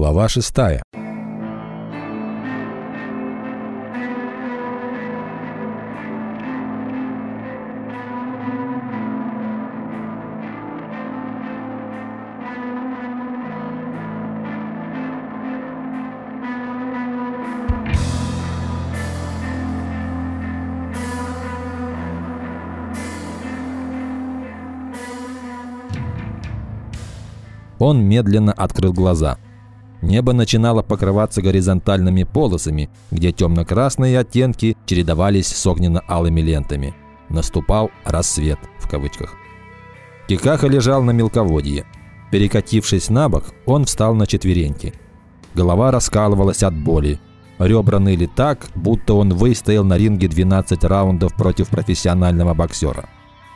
Глава шестая. Он медленно открыл глаза. Небо начинало покрываться горизонтальными полосами, где темно-красные оттенки чередовались с огненно-алыми лентами. Наступал «рассвет» в кавычках. Кикаха лежал на мелководье. Перекатившись на бок, он встал на четвереньки. Голова раскалывалась от боли. Ребра ныли так, будто он выстоял на ринге 12 раундов против профессионального боксера.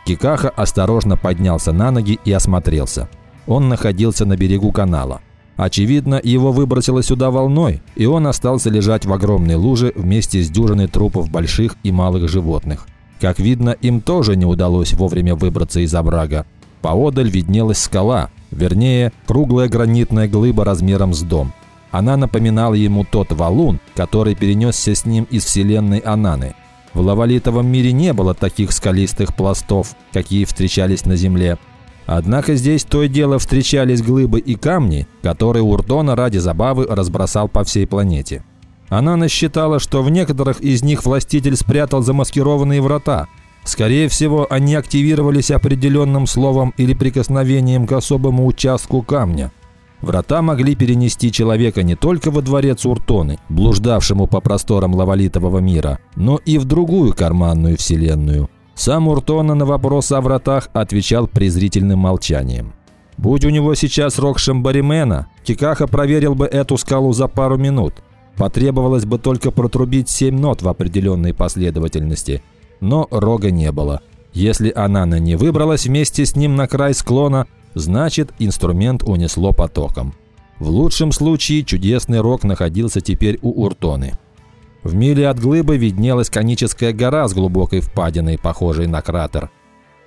Кикаха осторожно поднялся на ноги и осмотрелся. Он находился на берегу канала. Очевидно, его выбросило сюда волной, и он остался лежать в огромной луже вместе с дюжиной трупов больших и малых животных. Как видно, им тоже не удалось вовремя выбраться из оврага. Поодаль виднелась скала, вернее, круглая гранитная глыба размером с дом. Она напоминала ему тот валун, который перенесся с ним из вселенной Ананы. В лавалитовом мире не было таких скалистых пластов, какие встречались на Земле, Однако здесь то и дело встречались глыбы и камни, которые Уртона ради забавы разбросал по всей планете. Она насчитала, что в некоторых из них властитель спрятал замаскированные врата. Скорее всего, они активировались определенным словом или прикосновением к особому участку камня. Врата могли перенести человека не только во дворец Уртоны, блуждавшему по просторам лавалитового мира, но и в другую карманную вселенную, сам Уртона на вопрос о вратах отвечал презрительным молчанием. Будь у него сейчас рог Шамбаримена, Кикаха проверил бы эту скалу за пару минут. Потребовалось бы только протрубить семь нот в определенной последовательности. Но рога не было. Если Анана не выбралась вместе с ним на край склона, значит инструмент унесло потоком. В лучшем случае чудесный рог находился теперь у Уртоны. В миле от глыбы виднелась коническая гора с глубокой впадиной, похожей на кратер.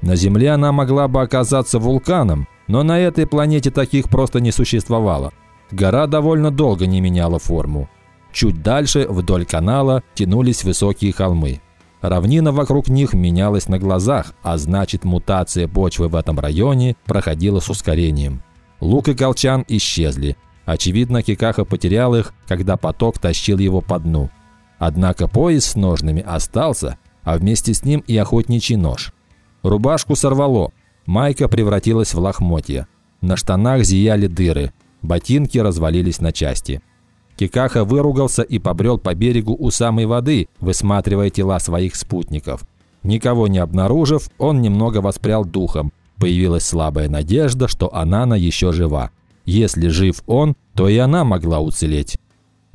На Земле она могла бы оказаться вулканом, но на этой планете таких просто не существовало. Гора довольно долго не меняла форму. Чуть дальше, вдоль канала, тянулись высокие холмы. Равнина вокруг них менялась на глазах, а значит мутация почвы в этом районе проходила с ускорением. Лук и колчан исчезли. Очевидно, Кикаха потерял их, когда поток тащил его по дну. Однако пояс с ножными остался, а вместе с ним и охотничий нож. Рубашку сорвало, майка превратилась в лохмотья. На штанах зияли дыры, ботинки развалились на части. Кикаха выругался и побрел по берегу у самой воды, высматривая тела своих спутников. Никого не обнаружив, он немного воспрял духом. Появилась слабая надежда, что Анана еще жива. Если жив он, то и она могла уцелеть.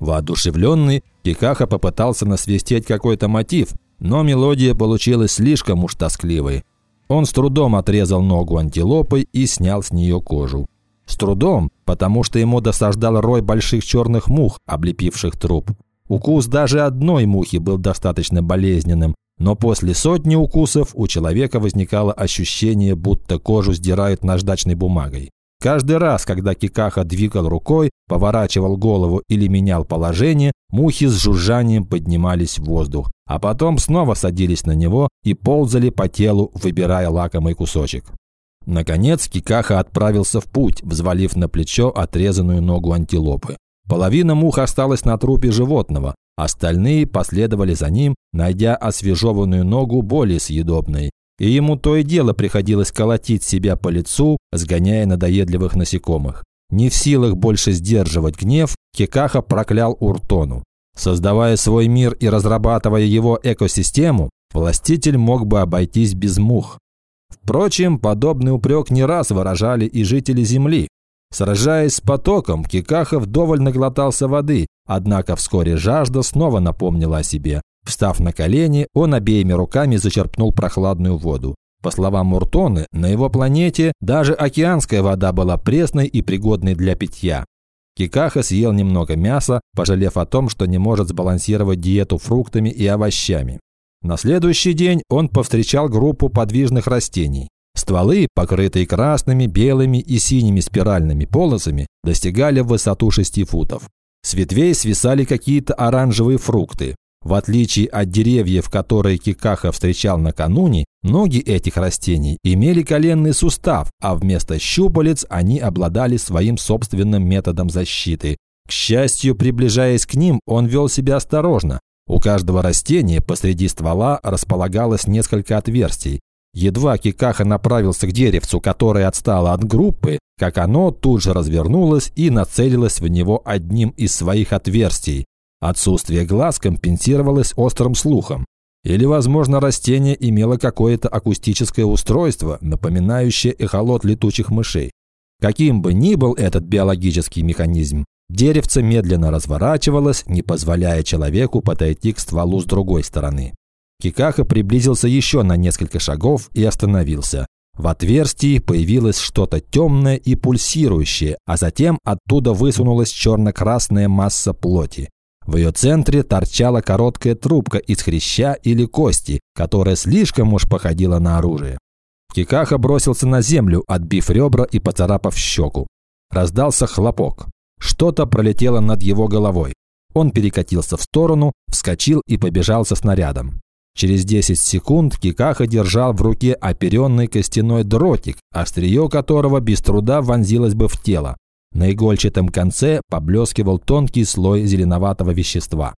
Воодушевленный, Кикаха попытался насвистеть какой-то мотив, но мелодия получилась слишком уж тоскливой. Он с трудом отрезал ногу антилопы и снял с нее кожу. С трудом, потому что ему досаждал рой больших черных мух, облепивших труп. Укус даже одной мухи был достаточно болезненным, но после сотни укусов у человека возникало ощущение, будто кожу сдирают наждачной бумагой. Каждый раз, когда Кикаха двигал рукой, поворачивал голову или менял положение, мухи с жужжанием поднимались в воздух, а потом снова садились на него и ползали по телу, выбирая лакомый кусочек. Наконец Кикаха отправился в путь, взвалив на плечо отрезанную ногу антилопы. Половина мух осталась на трупе животного, остальные последовали за ним, найдя освежеванную ногу более съедобной, и ему то и дело приходилось колотить себя по лицу, сгоняя надоедливых насекомых. Не в силах больше сдерживать гнев, Кикаха проклял Уртону. Создавая свой мир и разрабатывая его экосистему, властитель мог бы обойтись без мух. Впрочем, подобный упрек не раз выражали и жители Земли. Сражаясь с потоком, Кикаха вдоволь наглотался воды, однако вскоре жажда снова напомнила о себе. Встав на колени, он обеими руками зачерпнул прохладную воду. По словам Муртоны, на его планете даже океанская вода была пресной и пригодной для питья. Кикаха съел немного мяса, пожалев о том, что не может сбалансировать диету фруктами и овощами. На следующий день он повстречал группу подвижных растений. Стволы, покрытые красными, белыми и синими спиральными полосами, достигали в высоту 6 футов. С ветвей свисали какие-то оранжевые фрукты. В отличие от деревьев, которые Кикаха встречал накануне, ноги этих растений имели коленный сустав, а вместо щупалец они обладали своим собственным методом защиты. К счастью, приближаясь к ним, он вел себя осторожно. У каждого растения посреди ствола располагалось несколько отверстий. Едва Кикаха направился к деревцу, которое отстало от группы, как оно тут же развернулось и нацелилось в него одним из своих отверстий. Отсутствие глаз компенсировалось острым слухом. Или, возможно, растение имело какое-то акустическое устройство, напоминающее эхолот летучих мышей. Каким бы ни был этот биологический механизм, деревце медленно разворачивалось, не позволяя человеку подойти к стволу с другой стороны. Кикаха приблизился еще на несколько шагов и остановился. В отверстии появилось что-то темное и пульсирующее, а затем оттуда высунулась черно-красная масса плоти. В ее центре торчала короткая трубка из хряща или кости, которая слишком уж походила на оружие. Кикаха бросился на землю, отбив ребра и поцарапав щеку. Раздался хлопок. Что-то пролетело над его головой. Он перекатился в сторону, вскочил и побежал со снарядом. Через 10 секунд Кикаха держал в руке оперенный костяной дротик, острие которого без труда вонзилось бы в тело. На игольчатом конце поблескивал тонкий слой зеленоватого вещества.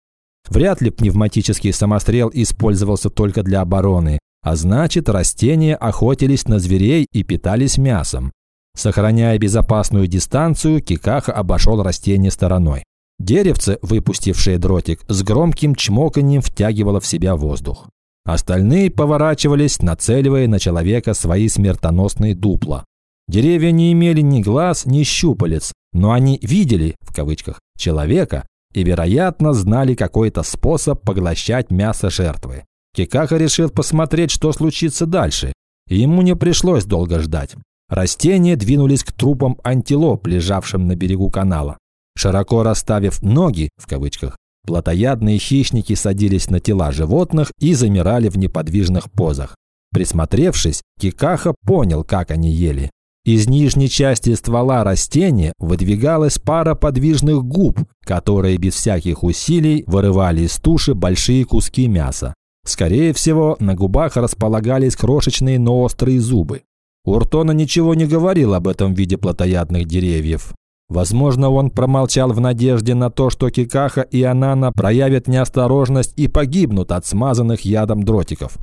Вряд ли пневматический самострел использовался только для обороны, а значит, растения охотились на зверей и питались мясом. Сохраняя безопасную дистанцию, Кикаха обошел растение стороной. Деревце, выпустившее дротик, с громким чмоканьем втягивало в себя воздух. Остальные поворачивались, нацеливая на человека свои смертоносные дупла. Деревья не имели ни глаз, ни щупалец, но они видели, в кавычках, человека и, вероятно, знали какой-то способ поглощать мясо жертвы. Кикаха решил посмотреть, что случится дальше. И ему не пришлось долго ждать. Растения двинулись к трупам антилоп, лежавшим на берегу канала. Широко расставив ноги, в кавычках, плотоядные хищники садились на тела животных и замирали в неподвижных позах. Присмотревшись, Кикаха понял, как они ели. Из нижней части ствола растения выдвигалась пара подвижных губ, которые без всяких усилий вырывали из туши большие куски мяса. Скорее всего, на губах располагались крошечные, но острые зубы. Уртона ничего не говорил об этом виде плотоядных деревьев. Возможно, он промолчал в надежде на то, что Кикаха и Анана проявят неосторожность и погибнут от смазанных ядом дротиков.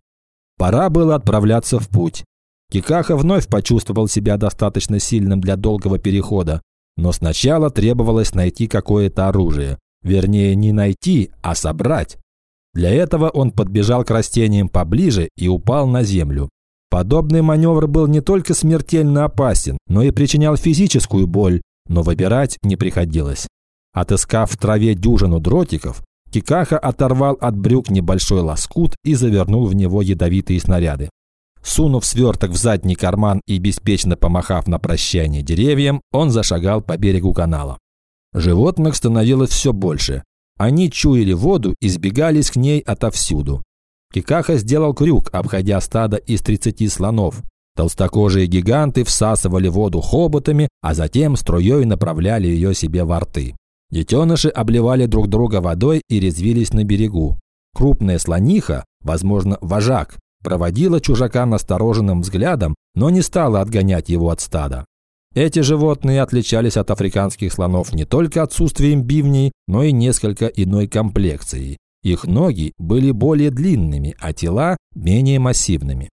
Пора было отправляться в путь. Кикаха вновь почувствовал себя достаточно сильным для долгого перехода, но сначала требовалось найти какое-то оружие. Вернее, не найти, а собрать. Для этого он подбежал к растениям поближе и упал на землю. Подобный маневр был не только смертельно опасен, но и причинял физическую боль, но выбирать не приходилось. Отыскав в траве дюжину дротиков, Кикаха оторвал от брюк небольшой лоскут и завернул в него ядовитые снаряды. Сунув сверток в задний карман и беспечно помахав на прощание деревьям, он зашагал по берегу канала. Животных становилось все больше. Они чуяли воду и сбегались к ней отовсюду. Кикаха сделал крюк, обходя стадо из 30 слонов. Толстокожие гиганты всасывали воду хоботами, а затем струей направляли ее себе во рты. Детеныши обливали друг друга водой и резвились на берегу. Крупная слониха, возможно, вожак, проводила чужака настороженным взглядом, но не стала отгонять его от стада. Эти животные отличались от африканских слонов не только отсутствием бивней, но и несколько иной комплекцией. Их ноги были более длинными, а тела менее массивными.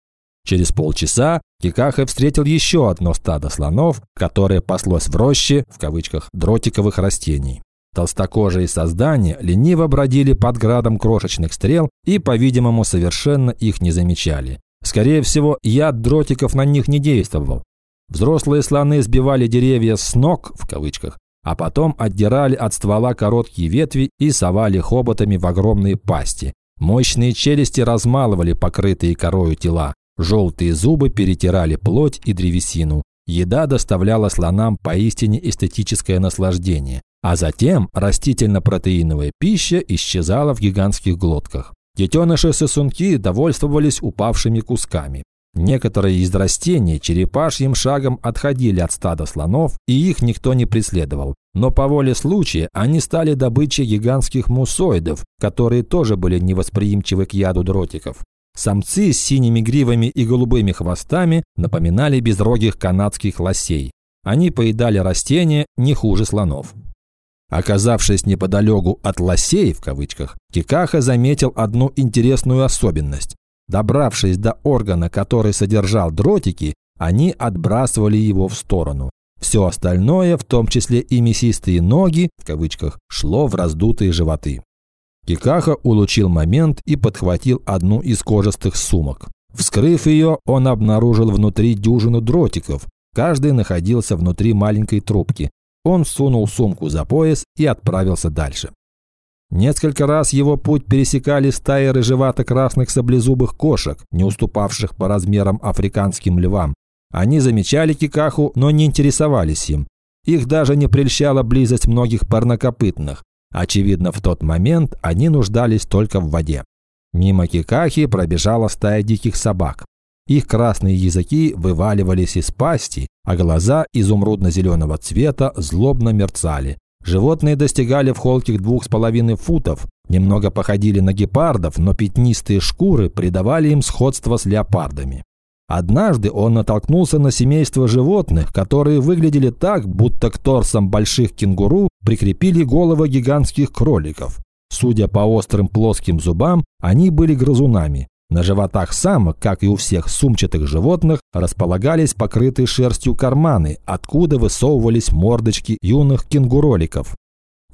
Через полчаса Кикахе встретил еще одно стадо слонов, которое паслось в роще, в кавычках, дротиковых растений. Толстокожие создания лениво бродили под градом крошечных стрел и, по-видимому, совершенно их не замечали. Скорее всего, яд дротиков на них не действовал. Взрослые слоны сбивали деревья с ног, в кавычках, а потом отдирали от ствола короткие ветви и совали хоботами в огромные пасти. Мощные челюсти размалывали покрытые корою тела. Желтые зубы перетирали плоть и древесину. Еда доставляла слонам поистине эстетическое наслаждение. А затем растительно-протеиновая пища исчезала в гигантских глотках. Детеныши сосунки довольствовались упавшими кусками. Некоторые из растений черепашьим шагом отходили от стада слонов, и их никто не преследовал. Но по воле случая они стали добычей гигантских мусоидов, которые тоже были невосприимчивы к яду дротиков. Самцы с синими гривами и голубыми хвостами напоминали безрогих канадских лосей. Они поедали растения не хуже слонов. Оказавшись неподалеку от «лосей» в кавычках, Кикаха заметил одну интересную особенность. Добравшись до органа, который содержал дротики, они отбрасывали его в сторону. Все остальное, в том числе и мясистые ноги, в кавычках, шло в раздутые животы. Кикаха улучил момент и подхватил одну из кожистых сумок. Вскрыв ее, он обнаружил внутри дюжину дротиков. Каждый находился внутри маленькой трубки, он сунул сумку за пояс и отправился дальше. Несколько раз его путь пересекали стаи рыжевато-красных саблезубых кошек, не уступавших по размерам африканским львам. Они замечали Кикаху, но не интересовались им. Их даже не прельщала близость многих парнокопытных. Очевидно, в тот момент они нуждались только в воде. Мимо Кикахи пробежала стая диких собак. Их красные языки вываливались из пасти, а глаза изумрудно-зеленого цвета злобно мерцали. Животные достигали в холких двух с половиной футов, немного походили на гепардов, но пятнистые шкуры придавали им сходство с леопардами. Однажды он натолкнулся на семейство животных, которые выглядели так, будто к торсам больших кенгуру прикрепили головы гигантских кроликов. Судя по острым плоским зубам, они были грызунами. На животах самок, как и у всех сумчатых животных, располагались покрытые шерстью карманы, откуда высовывались мордочки юных кенгуроликов.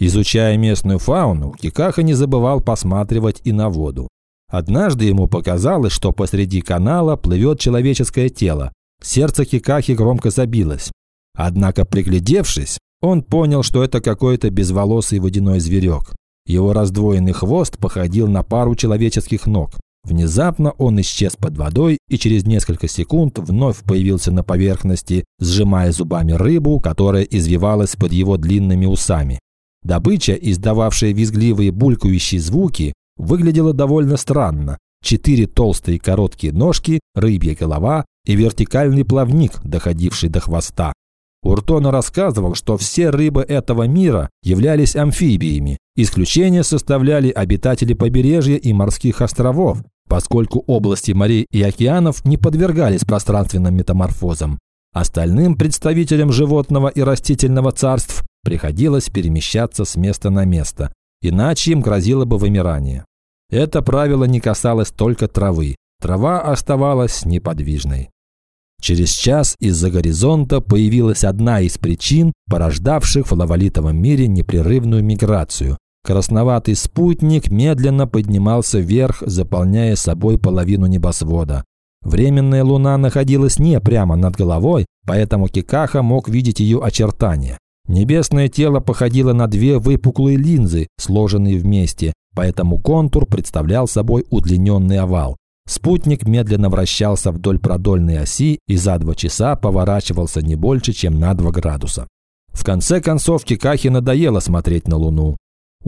Изучая местную фауну, Кикаха не забывал посматривать и на воду. Однажды ему показалось, что посреди канала плывет человеческое тело. Сердце Кикахи громко забилось. Однако, приглядевшись, он понял, что это какой-то безволосый водяной зверек. Его раздвоенный хвост походил на пару человеческих ног. Внезапно он исчез под водой и через несколько секунд вновь появился на поверхности, сжимая зубами рыбу, которая извивалась под его длинными усами. Добыча, издававшая визгливые булькающие звуки, выглядела довольно странно. Четыре толстые короткие ножки, рыбья голова и вертикальный плавник, доходивший до хвоста. Уртона рассказывал, что все рыбы этого мира являлись амфибиями. Исключение составляли обитатели побережья и морских островов, поскольку области морей и океанов не подвергались пространственным метаморфозам. Остальным представителям животного и растительного царств приходилось перемещаться с места на место, иначе им грозило бы вымирание. Это правило не касалось только травы. Трава оставалась неподвижной. Через час из-за горизонта появилась одна из причин, порождавших в лавалитовом мире непрерывную миграцию Красноватый спутник медленно поднимался вверх, заполняя собой половину небосвода. Временная луна находилась не прямо над головой, поэтому Кикаха мог видеть ее очертания. Небесное тело походило на две выпуклые линзы, сложенные вместе, поэтому контур представлял собой удлиненный овал. Спутник медленно вращался вдоль продольной оси и за два часа поворачивался не больше, чем на 2 градуса. В конце концов Кикахе надоело смотреть на Луну.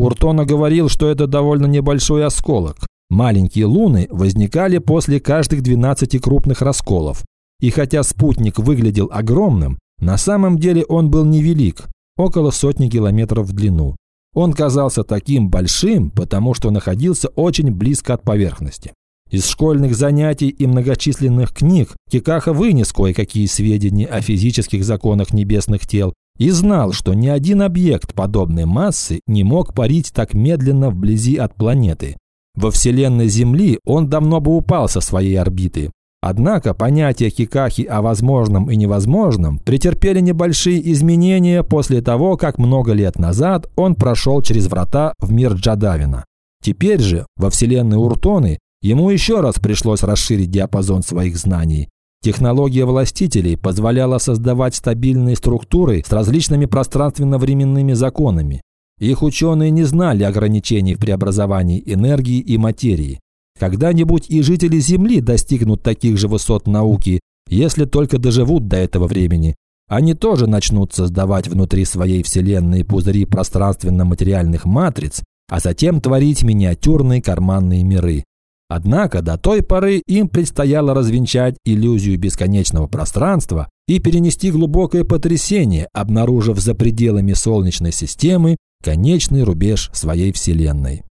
Уртона говорил, что это довольно небольшой осколок. Маленькие луны возникали после каждых 12 крупных расколов. И хотя спутник выглядел огромным, на самом деле он был невелик, около сотни километров в длину. Он казался таким большим, потому что находился очень близко от поверхности. Из школьных занятий и многочисленных книг Кикаха вынес кое-какие сведения о физических законах небесных тел и знал, что ни один объект подобной массы не мог парить так медленно вблизи от планеты. Во Вселенной Земли он давно бы упал со своей орбиты. Однако понятия Хикахи о возможном и невозможном претерпели небольшие изменения после того, как много лет назад он прошел через врата в мир Джадавина. Теперь же, во Вселенной Уртоны, ему еще раз пришлось расширить диапазон своих знаний. Технология властителей позволяла создавать стабильные структуры с различными пространственно-временными законами. Их ученые не знали ограничений в преобразовании энергии и материи. Когда-нибудь и жители Земли достигнут таких же высот науки, если только доживут до этого времени. Они тоже начнут создавать внутри своей Вселенной пузыри пространственно-материальных матриц, а затем творить миниатюрные карманные миры. Однако до той поры им предстояло развенчать иллюзию бесконечного пространства и перенести глубокое потрясение, обнаружив за пределами Солнечной системы конечный рубеж своей Вселенной.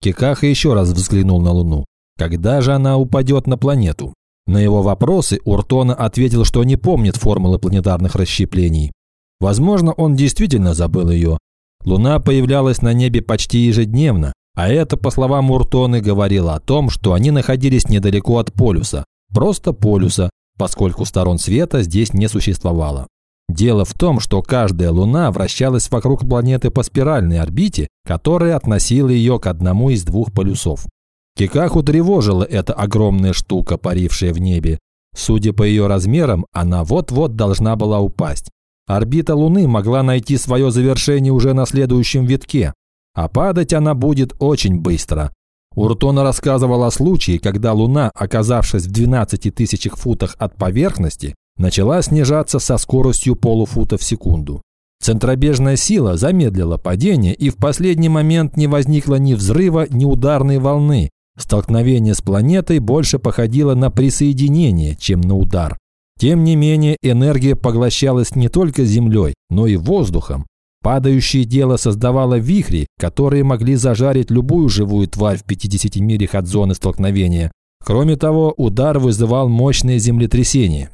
Кикаха еще раз взглянул на Луну. Когда же она упадет на планету? На его вопросы Уртона ответил, что не помнит формулы планетарных расщеплений. Возможно, он действительно забыл ее. Луна появлялась на небе почти ежедневно, а это, по словам Уртоны, говорило о том, что они находились недалеко от полюса. Просто полюса, поскольку сторон света здесь не существовало. Дело в том, что каждая Луна вращалась вокруг планеты по спиральной орбите, которая относила ее к одному из двух полюсов. Кикаху тревожила эта огромная штука, парившая в небе. Судя по ее размерам, она вот-вот должна была упасть. Орбита Луны могла найти свое завершение уже на следующем витке, а падать она будет очень быстро. Уртона рассказывал о случае, когда Луна, оказавшись в 12 тысячах футах от поверхности, начала снижаться со скоростью полуфута в секунду. Центробежная сила замедлила падение, и в последний момент не возникло ни взрыва, ни ударной волны, Столкновение с планетой больше походило на присоединение, чем на удар. Тем не менее, энергия поглощалась не только Землей, но и воздухом. Падающее тело создавало вихри, которые могли зажарить любую живую тварь в 50 милях от зоны столкновения. Кроме того, удар вызывал мощное землетрясение.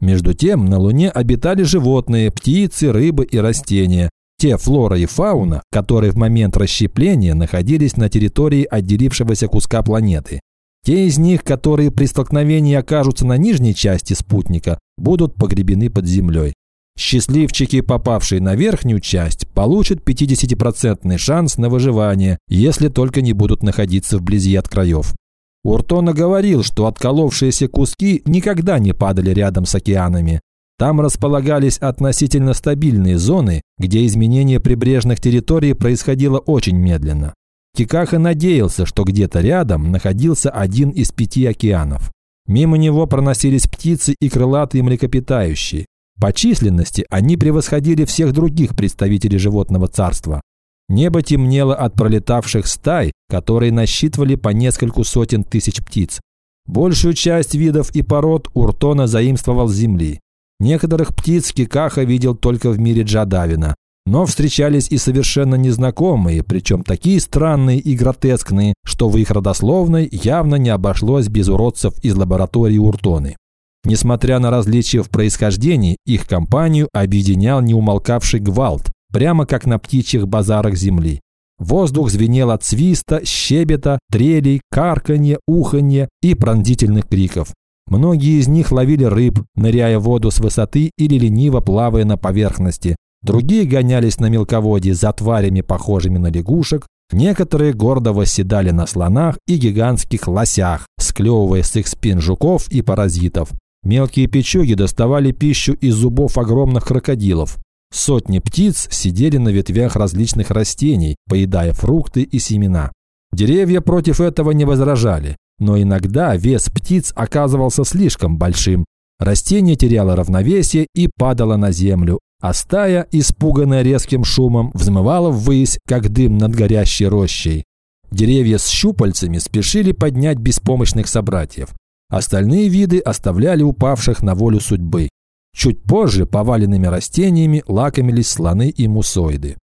Между тем, на Луне обитали животные, птицы, рыбы и растения, те флора и фауна, которые в момент расщепления находились на территории отделившегося куска планеты. Те из них, которые при столкновении окажутся на нижней части спутника, будут погребены под землей. Счастливчики, попавшие на верхнюю часть, получат 50% шанс на выживание, если только не будут находиться вблизи от краев. Уртона говорил, что отколовшиеся куски никогда не падали рядом с океанами. Там располагались относительно стабильные зоны, где изменение прибрежных территорий происходило очень медленно. Кикаха надеялся, что где-то рядом находился один из пяти океанов. Мимо него проносились птицы и крылатые млекопитающие. По численности они превосходили всех других представителей животного царства. Небо темнело от пролетавших стай, которые насчитывали по нескольку сотен тысяч птиц. Большую часть видов и пород Уртона заимствовал с земли. Некоторых птиц Кикаха видел только в мире Джадавина, но встречались и совершенно незнакомые, причем такие странные и гротескные, что в их родословной явно не обошлось без уродцев из лаборатории Уртоны. Несмотря на различия в происхождении, их компанию объединял неумолкавший гвалт, прямо как на птичьих базарах земли. Воздух звенел от свиста, щебета, трелей, карканья, уханья и пронзительных криков. Многие из них ловили рыб, ныряя в воду с высоты или лениво плавая на поверхности. Другие гонялись на мелководье за тварями, похожими на лягушек. Некоторые гордо восседали на слонах и гигантских лосях, склевывая с их спин жуков и паразитов. Мелкие печуги доставали пищу из зубов огромных крокодилов. Сотни птиц сидели на ветвях различных растений, поедая фрукты и семена. Деревья против этого не возражали. Но иногда вес птиц оказывался слишком большим. Растение теряло равновесие и падало на землю, а стая, испуганная резким шумом, взмывала ввысь, как дым над горящей рощей. Деревья с щупальцами спешили поднять беспомощных собратьев. Остальные виды оставляли упавших на волю судьбы. Чуть позже поваленными растениями лакомились слоны и мусоиды.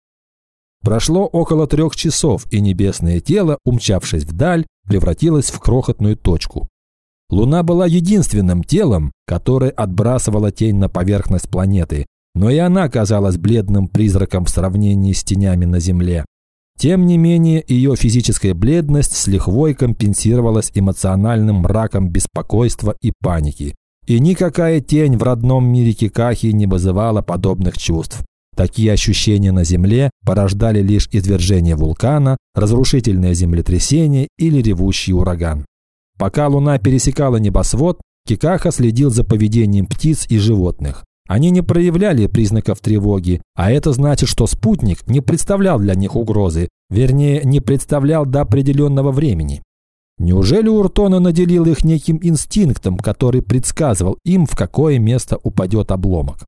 Прошло около трех часов, и небесное тело, умчавшись вдаль, превратилась в крохотную точку. Луна была единственным телом, которое отбрасывало тень на поверхность планеты, но и она казалась бледным призраком в сравнении с тенями на Земле. Тем не менее, ее физическая бледность с лихвой компенсировалась эмоциональным мраком беспокойства и паники. И никакая тень в родном мире Кикахи не вызывала подобных чувств. Такие ощущения на Земле порождали лишь извержение вулкана, разрушительное землетрясение или ревущий ураган. Пока Луна пересекала небосвод, Кикаха следил за поведением птиц и животных. Они не проявляли признаков тревоги, а это значит, что спутник не представлял для них угрозы, вернее, не представлял до определенного времени. Неужели Уртона наделил их неким инстинктом, который предсказывал им, в какое место упадет обломок?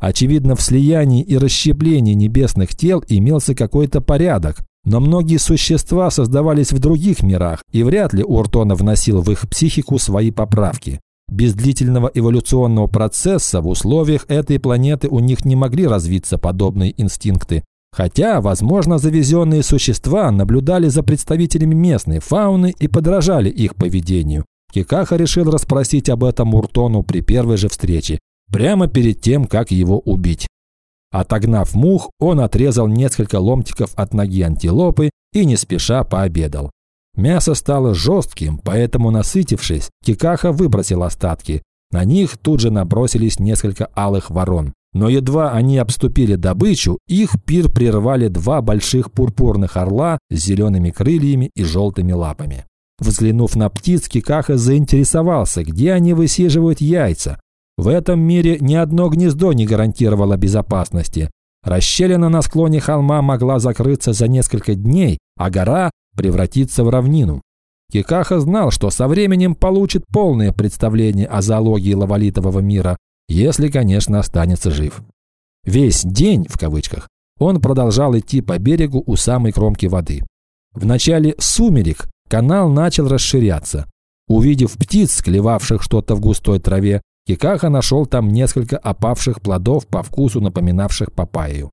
Очевидно, в слиянии и расщеплении небесных тел имелся какой-то порядок, Но многие существа создавались в других мирах, и вряд ли Уртона вносил в их психику свои поправки. Без длительного эволюционного процесса в условиях этой планеты у них не могли развиться подобные инстинкты. Хотя, возможно, завезенные существа наблюдали за представителями местной фауны и подражали их поведению. Кикаха решил расспросить об этом Уртону при первой же встрече, прямо перед тем, как его убить. Отогнав мух, он отрезал несколько ломтиков от ноги антилопы и не спеша пообедал. Мясо стало жестким, поэтому, насытившись, Кикаха выбросил остатки. На них тут же набросились несколько алых ворон. Но едва они обступили добычу, их пир прервали два больших пурпурных орла с зелеными крыльями и желтыми лапами. Взглянув на птиц, Кикаха заинтересовался, где они высиживают яйца, в этом мире ни одно гнездо не гарантировало безопасности. Расщелина на склоне холма могла закрыться за несколько дней, а гора превратиться в равнину. Кикаха знал, что со временем получит полное представление о зоологии лавалитового мира, если, конечно, останется жив. Весь день, в кавычках, он продолжал идти по берегу у самой кромки воды. В начале сумерек канал начал расширяться. Увидев птиц, клевавших что-то в густой траве, Кикаха нашел там несколько опавших плодов по вкусу напоминавших папайю.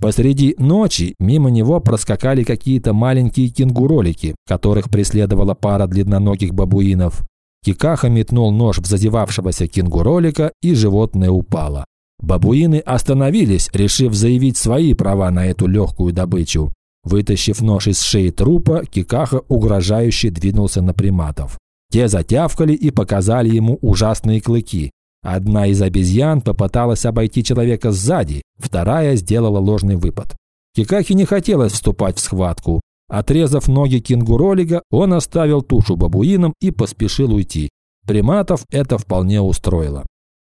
Посреди ночи мимо него проскакали какие-то маленькие кенгуролики, которых преследовала пара длинноногих бабуинов. Кикаха метнул нож в зазевавшегося кенгуролика, и животное упало. Бабуины остановились, решив заявить свои права на эту легкую добычу. Вытащив нож из шеи трупа, Кикаха угрожающе двинулся на приматов. Те затявкали и показали ему ужасные клыки. Одна из обезьян попыталась обойти человека сзади, вторая сделала ложный выпад. Кикахи не хотелось вступать в схватку. Отрезав ноги кенгуролига, он оставил тушу бабуинам и поспешил уйти. Приматов это вполне устроило.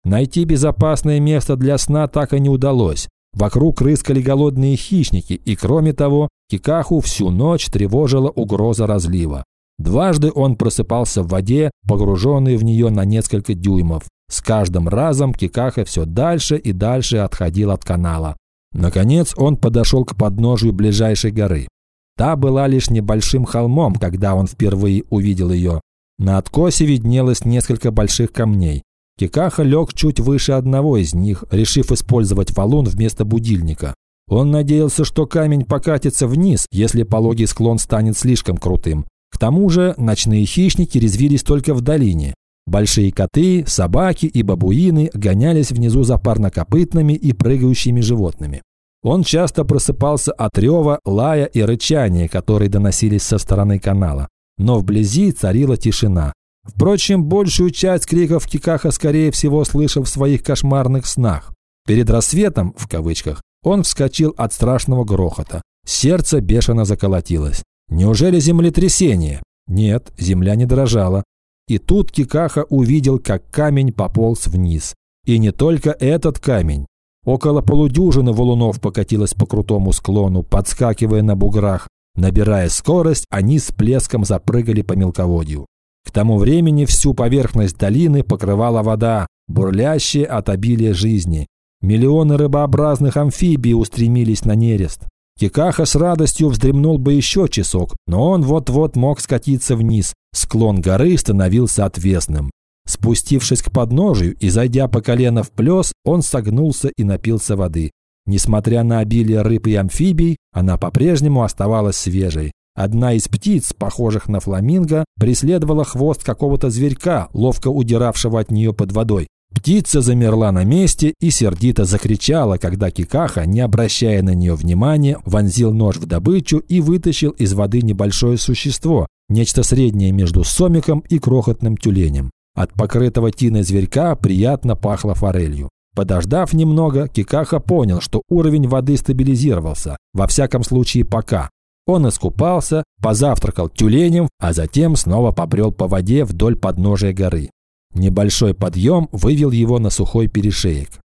Найти безопасное место для сна так и не удалось. Вокруг рыскали голодные хищники, и кроме того, Кикаху всю ночь тревожила угроза разлива. Дважды он просыпался в воде, погруженный в нее на несколько дюймов. С каждым разом Кикаха все дальше и дальше отходил от канала. Наконец он подошел к подножию ближайшей горы. Та была лишь небольшим холмом, когда он впервые увидел ее. На откосе виднелось несколько больших камней. Кикаха лег чуть выше одного из них, решив использовать валун вместо будильника. Он надеялся, что камень покатится вниз, если пологий склон станет слишком крутым. К тому же ночные хищники резвились только в долине. Большие коты, собаки и бабуины гонялись внизу за парнокопытными и прыгающими животными. Он часто просыпался от рева, лая и рычания, которые доносились со стороны канала. Но вблизи царила тишина. Впрочем, большую часть криков Кикаха, скорее всего, слышал в своих кошмарных снах. Перед рассветом, в кавычках, он вскочил от страшного грохота. Сердце бешено заколотилось. Неужели землетрясение? Нет, земля не дрожала. И тут Кикаха увидел, как камень пополз вниз. И не только этот камень. Около полудюжины валунов покатилось по крутому склону, подскакивая на буграх. Набирая скорость, они с плеском запрыгали по мелководью. К тому времени всю поверхность долины покрывала вода, бурлящая от обилия жизни. Миллионы рыбообразных амфибий устремились на нерест. Кикаха с радостью вздремнул бы еще часок, но он вот-вот мог скатиться вниз. Склон горы становился отвесным. Спустившись к подножию и зайдя по колено в плес, он согнулся и напился воды. Несмотря на обилие рыб и амфибий, она по-прежнему оставалась свежей. Одна из птиц, похожих на фламинго, преследовала хвост какого-то зверька, ловко удиравшего от нее под водой. Птица замерла на месте и сердито закричала, когда Кикаха, не обращая на нее внимания, вонзил нож в добычу и вытащил из воды небольшое существо, нечто среднее между сомиком и крохотным тюленем. От покрытого тиной зверька приятно пахло форелью. Подождав немного, Кикаха понял, что уровень воды стабилизировался, во всяком случае пока. Он искупался, позавтракал тюленем, а затем снова побрел по воде вдоль подножия горы. Небольшой подъем вывел его на сухой перешеек.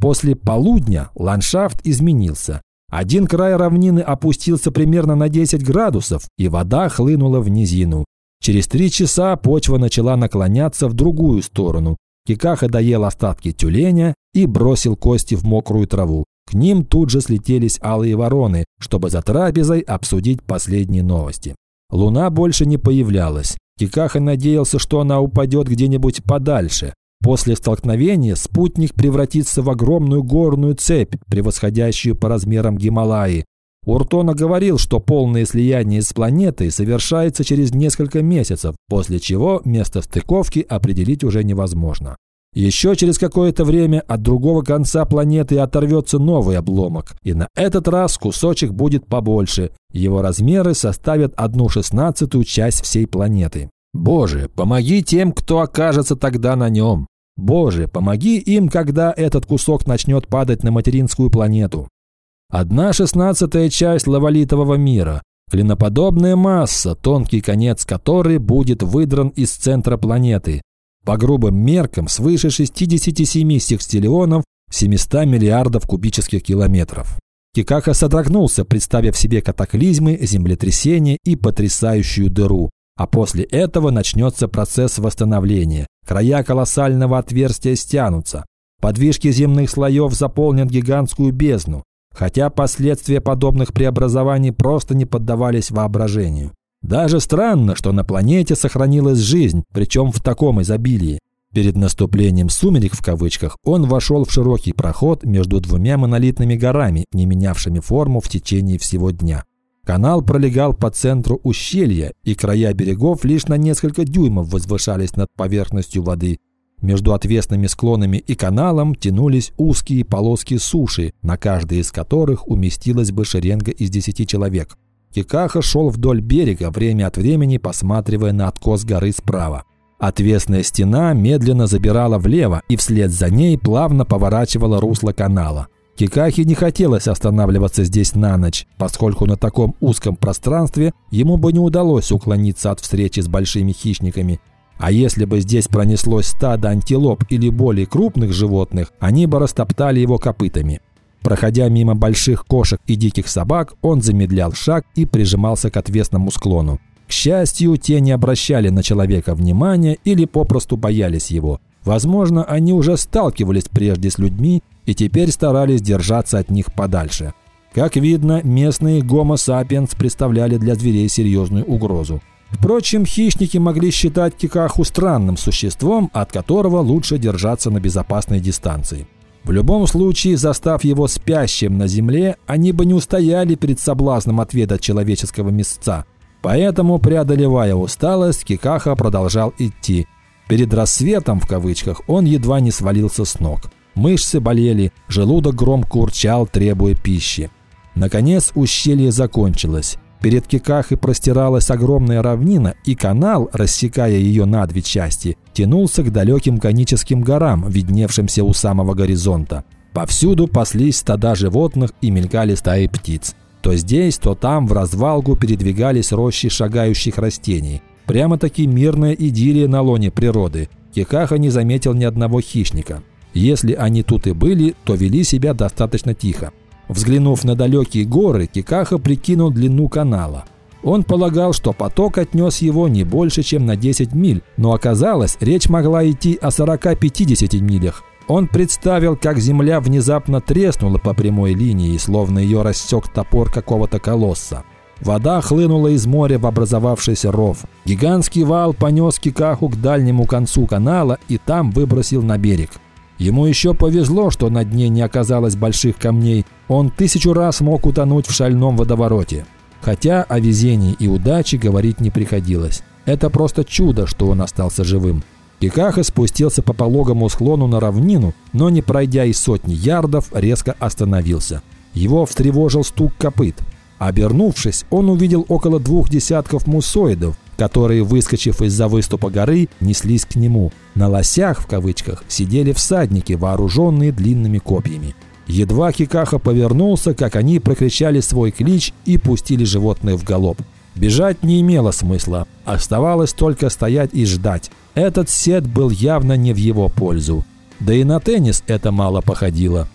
После полудня ландшафт изменился. Один край равнины опустился примерно на 10 градусов, и вода хлынула в низину. Через три часа почва начала наклоняться в другую сторону. Кикаха доел остатки тюленя и бросил кости в мокрую траву. К ним тут же слетелись алые вороны, чтобы за трапезой обсудить последние новости. Луна больше не появлялась. Кикаха надеялся, что она упадет где-нибудь подальше. После столкновения спутник превратится в огромную горную цепь, превосходящую по размерам Гималаи. Уртона говорил, что полное слияние с планетой совершается через несколько месяцев, после чего место стыковки определить уже невозможно. Еще через какое-то время от другого конца планеты оторвется новый обломок, и на этот раз кусочек будет побольше. Его размеры составят одну шестнадцатую часть всей планеты. Боже, помоги тем, кто окажется тогда на нем. Боже, помоги им, когда этот кусок начнет падать на материнскую планету. Одна шестнадцатая часть лавалитового мира, клиноподобная масса, тонкий конец которой будет выдран из центра планеты. По грубым меркам свыше 67 секстиллионов 700 миллиардов кубических километров. Кикаха содрогнулся, представив себе катаклизмы, землетрясения и потрясающую дыру. А после этого начнется процесс восстановления. Края колоссального отверстия стянутся. Подвижки земных слоев заполнят гигантскую бездну. Хотя последствия подобных преобразований просто не поддавались воображению. Даже странно, что на планете сохранилась жизнь, причем в таком изобилии. Перед наступлением «сумерек» в кавычках он вошел в широкий проход между двумя монолитными горами, не менявшими форму в течение всего дня. Канал пролегал по центру ущелья, и края берегов лишь на несколько дюймов возвышались над поверхностью воды. Между отвесными склонами и каналом тянулись узкие полоски суши, на каждой из которых уместилась бы шеренга из десяти человек. Кикаха шел вдоль берега, время от времени посматривая на откос горы справа. Отвесная стена медленно забирала влево и вслед за ней плавно поворачивала русло канала. Кикахе не хотелось останавливаться здесь на ночь, поскольку на таком узком пространстве ему бы не удалось уклониться от встречи с большими хищниками. А если бы здесь пронеслось стадо антилоп или более крупных животных, они бы растоптали его копытами. Проходя мимо больших кошек и диких собак, он замедлял шаг и прижимался к отвесному склону. К счастью, те не обращали на человека внимания или попросту боялись его. Возможно, они уже сталкивались прежде с людьми и теперь старались держаться от них подальше. Как видно, местные гомо сапиенс представляли для зверей серьезную угрозу. Впрочем, хищники могли считать Кикаху странным существом, от которого лучше держаться на безопасной дистанции. В любом случае, застав его спящим на земле, они бы не устояли перед соблазном отведать человеческого мясца. Поэтому, преодолевая усталость, Кикаха продолжал идти. Перед рассветом, в кавычках, он едва не свалился с ног. Мышцы болели, желудок громко урчал, требуя пищи. Наконец ущелье закончилось. Перед Кикахой простиралась огромная равнина, и канал, рассекая ее на две части, тянулся к далеким коническим горам, видневшимся у самого горизонта. Повсюду паслись стада животных и мелькали стаи птиц. То здесь, то там в развалгу передвигались рощи шагающих растений. Прямо-таки мирная идиллия на лоне природы. Кикаха не заметил ни одного хищника. Если они тут и были, то вели себя достаточно тихо. Взглянув на далекие горы, Кикаха прикинул длину канала. Он полагал, что поток отнес его не больше, чем на 10 миль, но оказалось, речь могла идти о 40-50 милях. Он представил, как земля внезапно треснула по прямой линии, словно ее рассек топор какого-то колосса. Вода хлынула из моря в образовавшийся ров. Гигантский вал понес Кикаху к дальнему концу канала и там выбросил на берег. Ему еще повезло, что на дне не оказалось больших камней. Он тысячу раз мог утонуть в шальном водовороте. Хотя о везении и удаче говорить не приходилось. Это просто чудо, что он остался живым. Кикаха спустился по пологому склону на равнину, но не пройдя и сотни ярдов, резко остановился. Его встревожил стук копыт. Обернувшись, он увидел около двух десятков мусоидов, которые, выскочив из-за выступа горы, неслись к нему. На «лосях» в кавычках сидели всадники, вооруженные длинными копьями. Едва Кикаха повернулся, как они прокричали свой клич и пустили животное в галоп. Бежать не имело смысла, оставалось только стоять и ждать. Этот сет был явно не в его пользу. Да и на теннис это мало походило.